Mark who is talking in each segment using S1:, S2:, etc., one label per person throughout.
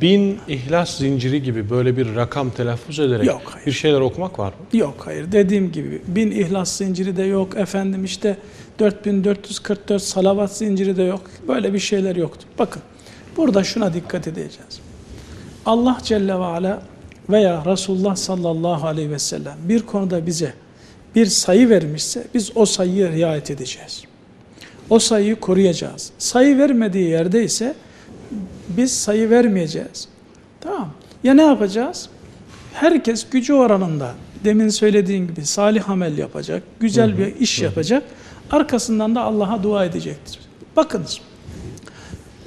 S1: bin ihlas zinciri gibi böyle bir rakam telaffuz ederek
S2: Yok, hayır.
S1: bir şeyler okumak var mı?
S2: Yok hayır dediğim gibi bin ihlas zinciri de yok efendim işte 4444 salavat zinciri de yok. Böyle bir şeyler yoktu. Bakın burada şuna dikkat edeceğiz. Allah Celle ve Ala veya Resulullah sallallahu aleyhi ve sellem bir konuda bize bir sayı vermişse biz o sayıyı riayet edeceğiz. O sayıyı koruyacağız. Sayı vermediği yerde ise biz sayı vermeyeceğiz. Tamam. Ya ne yapacağız? Herkes gücü oranında demin söylediğin gibi salih amel yapacak, güzel bir iş yapacak. Arkasından da Allah'a dua edecektir. Bakınız.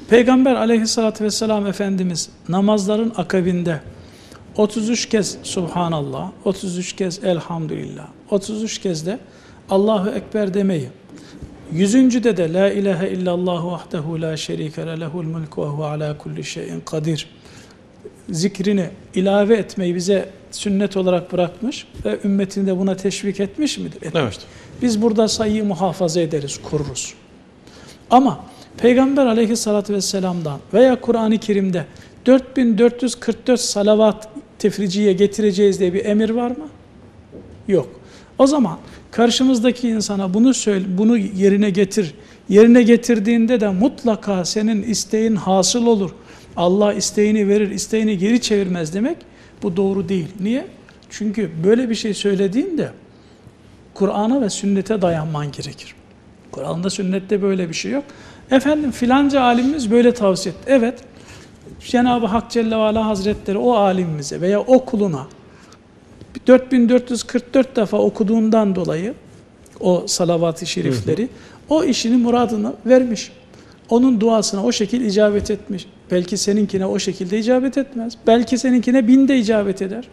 S2: Peygamber aleyhissalatü vesselam Efendimiz namazların akabinde 33 kez Subhanallah, 33 kez Elhamdülillah, 33 kez de Allahu Ekber demeyi, yüzüncüde de La ilahe illallah vahdehu la şerike le lehul mulku ve huve ala kulli şeyin kadir zikrini ilave etmeyi bize sünnet olarak bırakmış ve ümmetini de buna teşvik etmiş midir? Etmiş.
S1: Evet.
S2: Biz burada sayıyı muhafaza ederiz, koruruz. Ama Peygamber aleyhissalatü vesselam'dan veya Kur'an-ı Kerim'de 4444 salavat tefriciye getireceğiz diye bir emir var mı? Yok. O zaman karşımızdaki insana bunu söyle, bunu yerine getir. Yerine getirdiğinde de mutlaka senin isteğin hasıl olur. Allah isteğini verir, isteğini geri çevirmez demek bu doğru değil. Niye? Çünkü böyle bir şey söylediğinde Kur'an'a ve sünnete dayanman gerekir. Kur'an'da sünnette böyle bir şey yok. Efendim filanca alimimiz böyle tavsiye etti. Evet, Cenab-ı Hak Celle ve Ala Hazretleri o alimimize veya o kuluna 4444 defa okuduğundan dolayı o salavat-ı şerifleri o işinin muradını vermiş. Onun duasına o şekil icabet etmiş. Belki seninkine o şekilde icabet etmez. Belki seninkine binde icabet eder.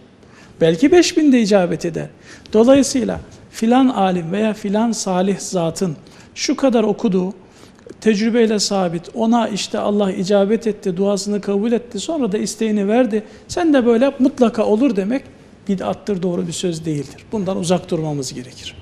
S2: Belki beş binde icabet eder. Dolayısıyla filan alim veya filan salih zatın şu kadar okuduğu tecrübeyle sabit ona işte Allah icabet etti, duasını kabul etti, sonra da isteğini verdi. Sen de böyle mutlaka olur demek bid'attır, doğru bir söz değildir. Bundan uzak durmamız gerekir.